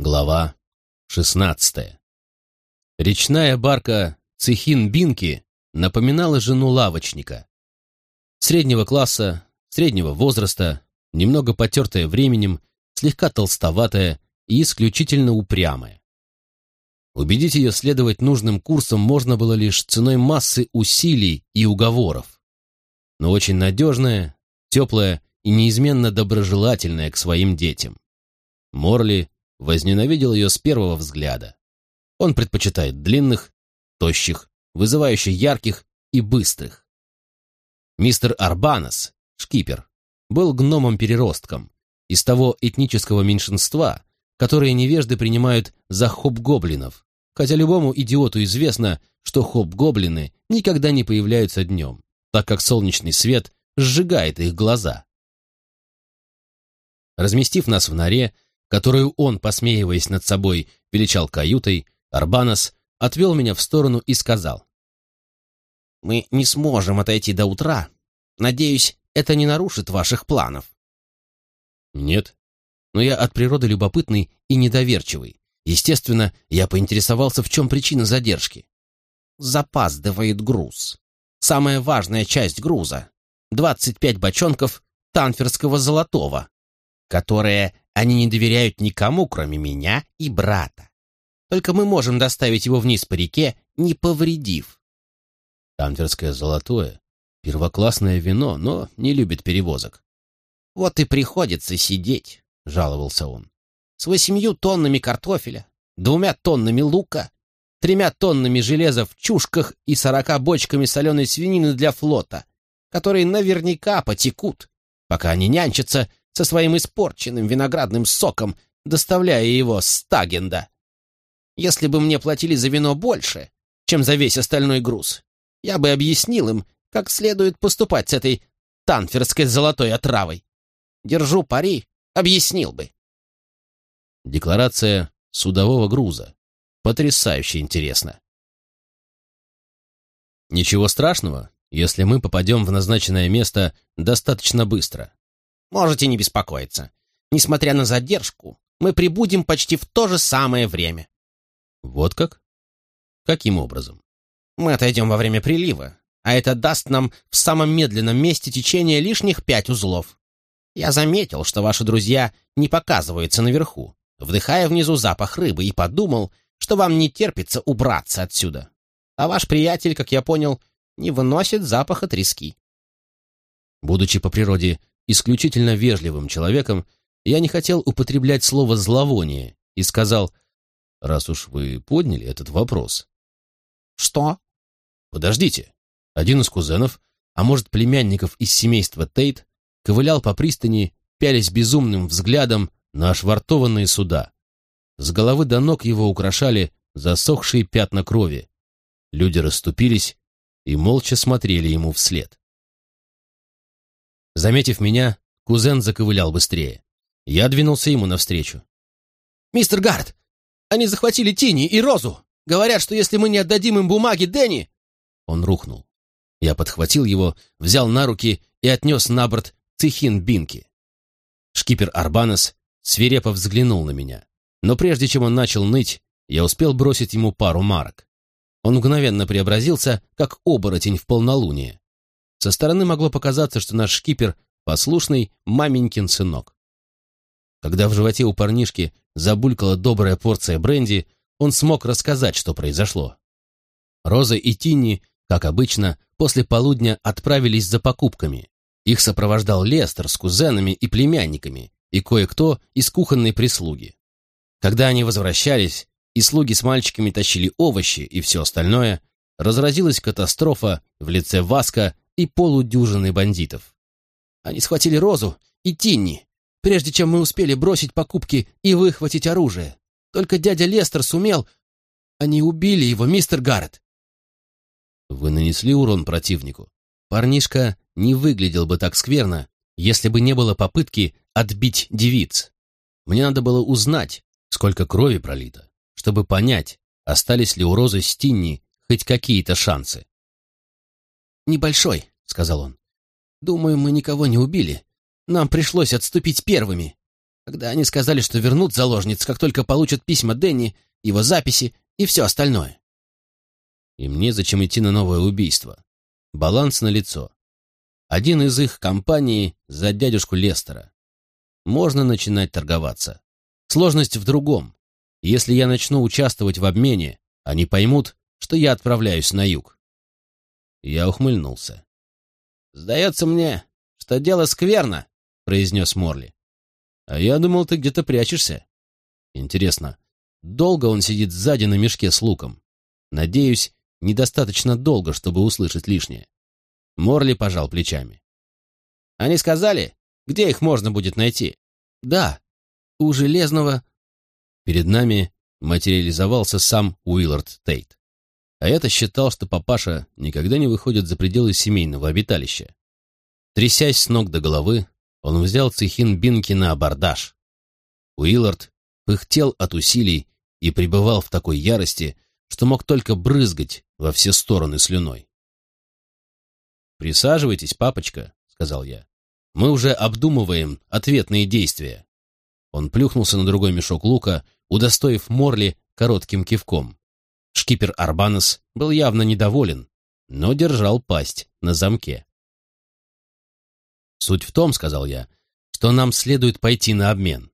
Глава 16. Речная барка Цехин-Бинки напоминала жену лавочника. Среднего класса, среднего возраста, немного потертая временем, слегка толстоватая и исключительно упрямая. Убедить ее следовать нужным курсам можно было лишь ценой массы усилий и уговоров. Но очень надежная, теплая и неизменно доброжелательная к своим детям. Морли возненавидел ее с первого взгляда. Он предпочитает длинных, тощих, вызывающе ярких и быстрых. Мистер Арбанас, шкипер, был гномом-переростком из того этнического меньшинства, которое невежды принимают за хоб-гоблинов, хотя любому идиоту известно, что хоб-гоблины никогда не появляются днем, так как солнечный свет сжигает их глаза. Разместив нас в норе, которую он, посмеиваясь над собой, величал каютой, Арбанас отвел меня в сторону и сказал. «Мы не сможем отойти до утра. Надеюсь, это не нарушит ваших планов». «Нет, но я от природы любопытный и недоверчивый. Естественно, я поинтересовался, в чем причина задержки. Запаздывает груз. Самая важная часть груза. 25 бочонков танферского золотого, которые они не доверяют никому, кроме меня и брата. Только мы можем доставить его вниз по реке, не повредив. Танверское золотое — первоклассное вино, но не любит перевозок. Вот и приходится сидеть, — жаловался он. С восемью тоннами картофеля, двумя тоннами лука, тремя тоннами железа в чушках и сорока бочками соленой свинины для флота, которые наверняка потекут, пока они нянчатся со своим испорченным виноградным соком, доставляя его с Тагенда. Если бы мне платили за вино больше, чем за весь остальной груз, я бы объяснил им, как следует поступать с этой танферской золотой отравой. Держу пари, объяснил бы. Декларация судового груза. Потрясающе интересно. Ничего страшного, если мы попадем в назначенное место достаточно быстро. Можете не беспокоиться. Несмотря на задержку, мы прибудем почти в то же самое время. Вот как? Каким образом? Мы отойдем во время прилива, а это даст нам в самом медленном месте течения лишних пять узлов. Я заметил, что ваши друзья не показываются наверху, вдыхая внизу запах рыбы, и подумал, что вам не терпится убраться отсюда. А ваш приятель, как я понял, не выносит запаха трески. Будучи по природе исключительно вежливым человеком, я не хотел употреблять слово «зловоние» и сказал, раз уж вы подняли этот вопрос. «Что?» «Подождите». Один из кузенов, а может племянников из семейства Тейт, ковылял по пристани, пялись безумным взглядом на ошвартованные суда. С головы до ног его украшали засохшие пятна крови. Люди расступились и молча смотрели ему вслед. Заметив меня, кузен заковылял быстрее. Я двинулся ему навстречу. «Мистер Гард, они захватили Тини и Розу! Говорят, что если мы не отдадим им бумаги Дэнни...» Он рухнул. Я подхватил его, взял на руки и отнес на борт Цихин Бинки. Шкипер Арбанес свирепо взглянул на меня, но прежде чем он начал ныть, я успел бросить ему пару марок. Он мгновенно преобразился, как оборотень в полнолуние. Со стороны могло показаться, что наш шкипер — послушный маменькин сынок. Когда в животе у парнишки забулькала добрая порция бренди, он смог рассказать, что произошло. Роза и Тинни, как обычно, после полудня отправились за покупками. Их сопровождал Лестер с кузенами и племянниками и кое-кто из кухонной прислуги. Когда они возвращались, и слуги с мальчиками тащили овощи и все остальное, разразилась катастрофа в лице Васка и полудюжины бандитов. Они схватили Розу и Тинни, прежде чем мы успели бросить покупки и выхватить оружие. Только дядя Лестер сумел... Они убили его, мистер Гаррет. Вы нанесли урон противнику. Парнишка не выглядел бы так скверно, если бы не было попытки отбить девиц. Мне надо было узнать, сколько крови пролито, чтобы понять, остались ли у Розы с Тинни хоть какие-то шансы. «Небольшой», — сказал он. «Думаю, мы никого не убили. Нам пришлось отступить первыми. когда они сказали, что вернут заложниц, как только получат письма Дэнни, его записи и все остальное. И мне зачем идти на новое убийство? Баланс на лицо. Один из их компаний за дядюшку Лестера. Можно начинать торговаться. Сложность в другом. Если я начну участвовать в обмене, они поймут, что я отправляюсь на юг. Я ухмыльнулся. «Сдается мне, что дело скверно», — произнес Морли. «А я думал, ты где-то прячешься». «Интересно, долго он сидит сзади на мешке с луком? Надеюсь, недостаточно долго, чтобы услышать лишнее». Морли пожал плечами. «Они сказали, где их можно будет найти?» «Да, у Железного...» Перед нами материализовался сам Уиллард Тейт. А я-то считал, что папаша никогда не выходит за пределы семейного обиталища. Трясясь с ног до головы, он взял цехин Бинки на абордаж. Уиллард пыхтел от усилий и пребывал в такой ярости, что мог только брызгать во все стороны слюной. «Присаживайтесь, папочка», — сказал я. «Мы уже обдумываем ответные действия». Он плюхнулся на другой мешок лука, удостоив Морли коротким кивком. Шкипер Арбанес был явно недоволен, но держал пасть на замке. «Суть в том, — сказал я, — что нам следует пойти на обмен».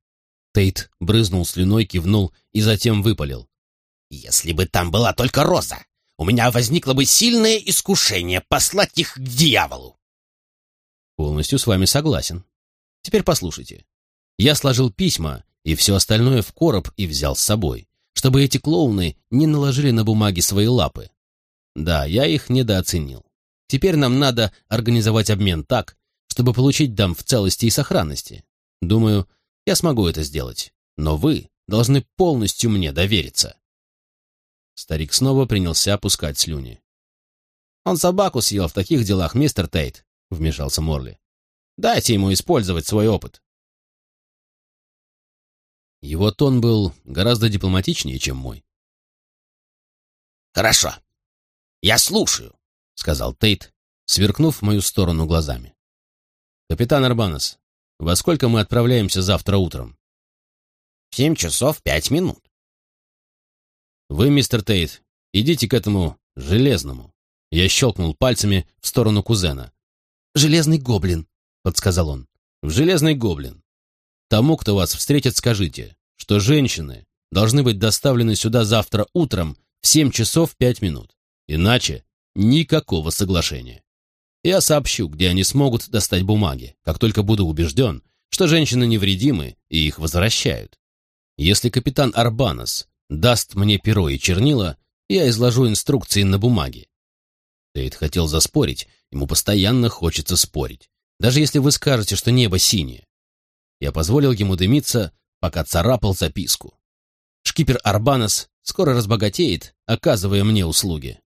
Тейт брызнул слюной, кивнул и затем выпалил. «Если бы там была только Роза, у меня возникло бы сильное искушение послать их к дьяволу». «Полностью с вами согласен. Теперь послушайте. Я сложил письма и все остальное в короб и взял с собой чтобы эти клоуны не наложили на бумаги свои лапы. Да, я их недооценил. Теперь нам надо организовать обмен так, чтобы получить дам в целости и сохранности. Думаю, я смогу это сделать, но вы должны полностью мне довериться. Старик снова принялся опускать слюни. «Он собаку съел в таких делах, мистер Тейт», — вмешался Морли. «Дайте ему использовать свой опыт». Его тон был гораздо дипломатичнее, чем мой. «Хорошо. Я слушаю», — сказал Тейт, сверкнув в мою сторону глазами. «Капитан Арбанес, во сколько мы отправляемся завтра утром?» «В семь часов пять минут». «Вы, мистер Тейт, идите к этому железному». Я щелкнул пальцами в сторону кузена. «Железный гоблин», — подсказал он. «В железный гоблин. Тому, кто вас встретит, скажите, что женщины должны быть доставлены сюда завтра утром в 7 часов 5 минут. Иначе никакого соглашения. Я сообщу, где они смогут достать бумаги, как только буду убежден, что женщины невредимы и их возвращают. Если капитан Арбанос даст мне перо и чернила, я изложу инструкции на бумаге. Тейт хотел заспорить, ему постоянно хочется спорить. Даже если вы скажете, что небо синее. Я позволил ему дымиться, пока царапал записку. Шкипер Арбанес скоро разбогатеет, оказывая мне услуги.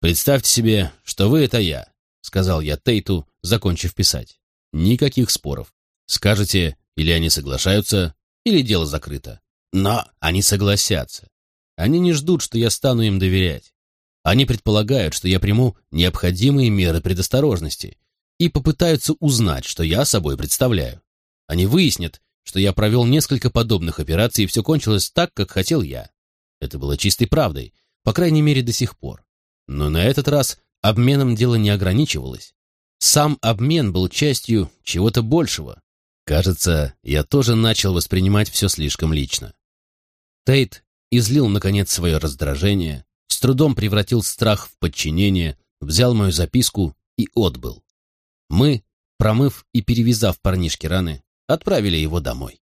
«Представьте себе, что вы — это я», — сказал я Тейту, закончив писать. «Никаких споров. Скажете, или они соглашаются, или дело закрыто. Но они согласятся. Они не ждут, что я стану им доверять. Они предполагают, что я приму необходимые меры предосторожности и попытаются узнать, что я собой представляю. Они выяснят, что я провел несколько подобных операций, и все кончилось так, как хотел я. Это было чистой правдой, по крайней мере, до сих пор. Но на этот раз обменом дело не ограничивалось. Сам обмен был частью чего-то большего. Кажется, я тоже начал воспринимать все слишком лично. Тейт излил, наконец, свое раздражение, с трудом превратил страх в подчинение, взял мою записку и отбыл. Мы, промыв и перевязав парнишке раны, отправили его домой.